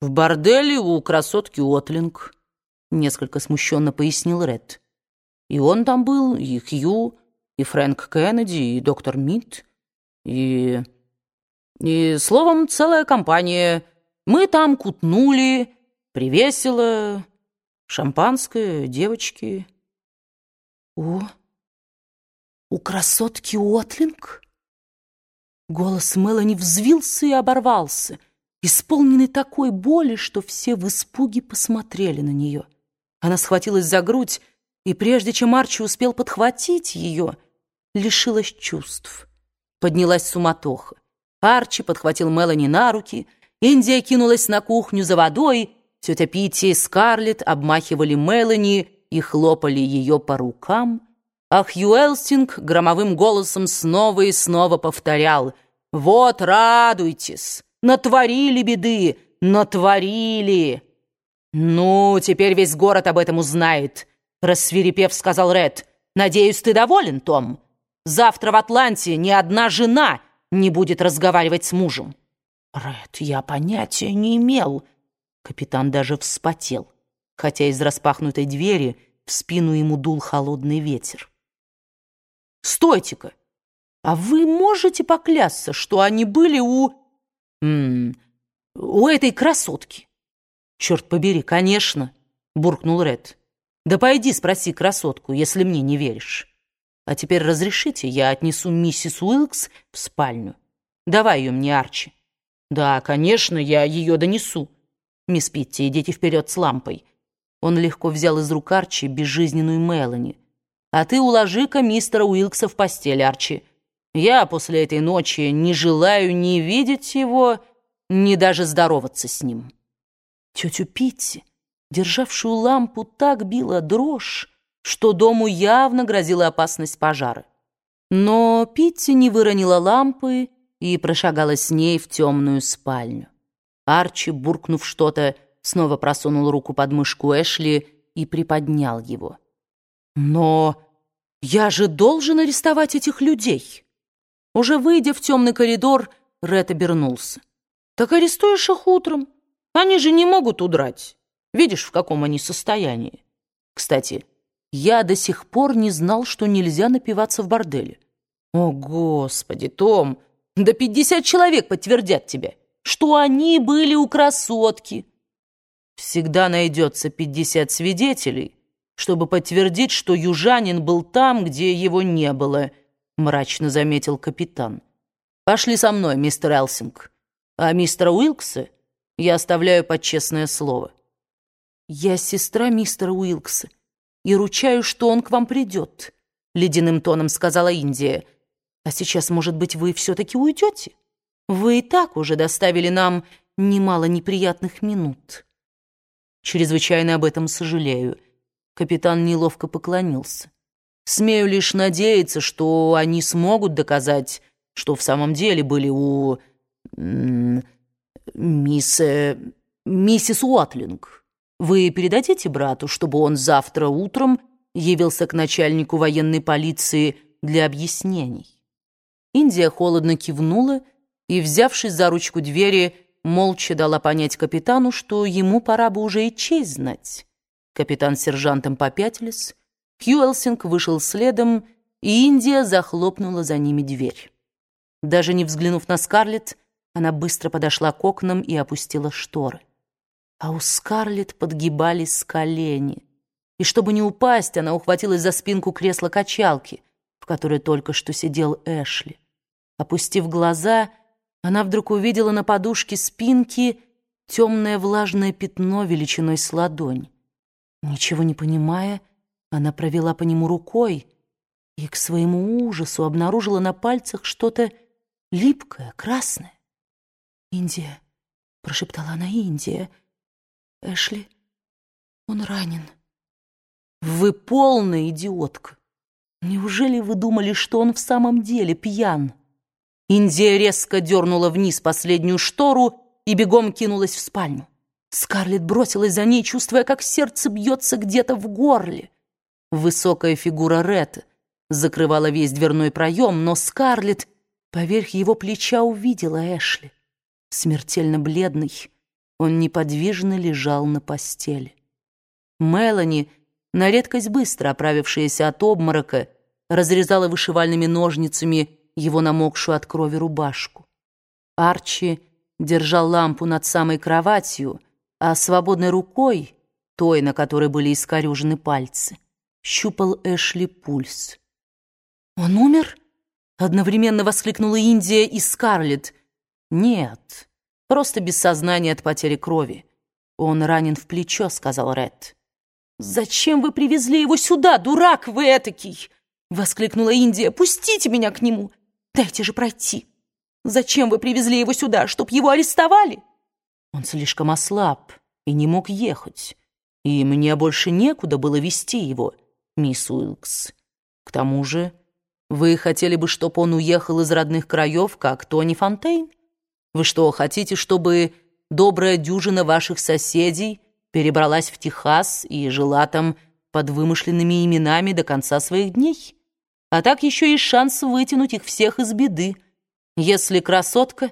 «В борделе у красотки Отлинг», — несколько смущенно пояснил Ред. «И он там был, и Хью, и Фрэнк Кеннеди, и доктор Мит, и... И, словом, целая компания. Мы там кутнули, привесело, шампанское, девочки». «О, у красотки Отлинг?» Голос Мелани взвился и оборвался — исполненный такой боли, что все в испуге посмотрели на нее. Она схватилась за грудь, и прежде чем Арчи успел подхватить ее, лишилась чувств. Поднялась суматоха. Арчи подхватил Мелани на руки, Индия кинулась на кухню за водой, тетя Питти и Скарлетт обмахивали Мелани и хлопали ее по рукам, а Хью Элстинг громовым голосом снова и снова повторял «Вот радуйтесь!» Натворили беды, натворили!» «Ну, теперь весь город об этом узнает», — рассверепев сказал Ред. «Надеюсь, ты доволен, Том? Завтра в Атланте ни одна жена не будет разговаривать с мужем». «Ред, я понятия не имел». Капитан даже вспотел, хотя из распахнутой двери в спину ему дул холодный ветер. «Стойте-ка! А вы можете поклясться, что они были у...» М -м, у этой красотки. Черт побери, конечно, буркнул Ред. Да пойди спроси красотку, если мне не веришь. А теперь разрешите, я отнесу миссис Уилкс в спальню. Давай ее мне, Арчи. Да, конечно, я ее донесу. Мисс Питти, идите вперед с лампой. Он легко взял из рук Арчи безжизненную Мелани. А ты уложи-ка мистера Уилкса в постель, Арчи. Я после этой ночи не желаю ни видеть его, ни даже здороваться с ним. Тетю Питти, державшую лампу, так била дрожь, что дому явно грозила опасность пожара. Но Питти не выронила лампы и прошагала с ней в темную спальню. Арчи, буркнув что-то, снова просунул руку под мышку Эшли и приподнял его. «Но я же должен арестовать этих людей!» Уже выйдя в темный коридор, Ред обернулся. «Так арестуешь их утром. Они же не могут удрать. Видишь, в каком они состоянии. Кстати, я до сих пор не знал, что нельзя напиваться в борделе. О, Господи, Том, да пятьдесят человек подтвердят тебе, что они были у красотки. Всегда найдется пятьдесят свидетелей, чтобы подтвердить, что южанин был там, где его не было, — мрачно заметил капитан. «Пошли со мной, мистер Элсинг. А мистера Уилкса я оставляю под честное слово». «Я сестра мистера Уилкса и ручаю, что он к вам придет», — ледяным тоном сказала Индия. «А сейчас, может быть, вы все-таки уйдете? Вы и так уже доставили нам немало неприятных минут». «Чрезвычайно об этом сожалею». Капитан неловко поклонился. Смею лишь надеяться, что они смогут доказать, что в самом деле были у... мисс... Э, миссис Уатлинг. Вы передадите брату, чтобы он завтра утром явился к начальнику военной полиции для объяснений?» Индия холодно кивнула и, взявшись за ручку двери, молча дала понять капитану, что ему пора бы уже и честь знать. Капитан с сержантом попятились, Хьюэлсинг вышел следом, и Индия захлопнула за ними дверь. Даже не взглянув на Скарлетт, она быстро подошла к окнам и опустила шторы. А у Скарлетт подгибались колени. И чтобы не упасть, она ухватилась за спинку кресла-качалки, в которой только что сидел Эшли. Опустив глаза, она вдруг увидела на подушке спинки темное влажное пятно величиной с ладонь. Ничего не понимая, она провела по нему рукой и к своему ужасу обнаружила на пальцах что-то липкое, красное. «Индия», — прошептала она, — «Индия. Эшли, он ранен». «Вы полная идиотка! Неужели вы думали, что он в самом деле пьян?» Индия резко дернула вниз последнюю штору и бегом кинулась в спальню. Скарлетт бросилась за ней, чувствуя, как сердце бьется где-то в горле. Высокая фигура Ред закрывала весь дверной проем, но Скарлетт поверх его плеча увидела Эшли. Смертельно бледный, Он неподвижно лежал на постели. Мелани, на редкость быстро оправившаяся от обморока, разрезала вышивальными ножницами его намокшую от крови рубашку. Арчи держал лампу над самой кроватью, а свободной рукой, той, на которой были искорюжены пальцы, щупал Эшли пульс. «Он умер?» — одновременно воскликнула Индия и Скарлетт. «Нет, просто без сознания от потери крови. Он ранен в плечо», — сказал Ред. «Зачем вы привезли его сюда, дурак вы этакий?» — воскликнула Индия. «Пустите меня к нему! Дайте же пройти! Зачем вы привезли его сюда, чтоб его арестовали?» Он слишком ослаб и не мог ехать, и мне больше некуда было вести его, мисс Уилкс. К тому же вы хотели бы, чтобы он уехал из родных краев, как Тони Фонтейн? Вы что, хотите, чтобы добрая дюжина ваших соседей перебралась в Техас и жила там под вымышленными именами до конца своих дней? А так еще есть шанс вытянуть их всех из беды, если красотка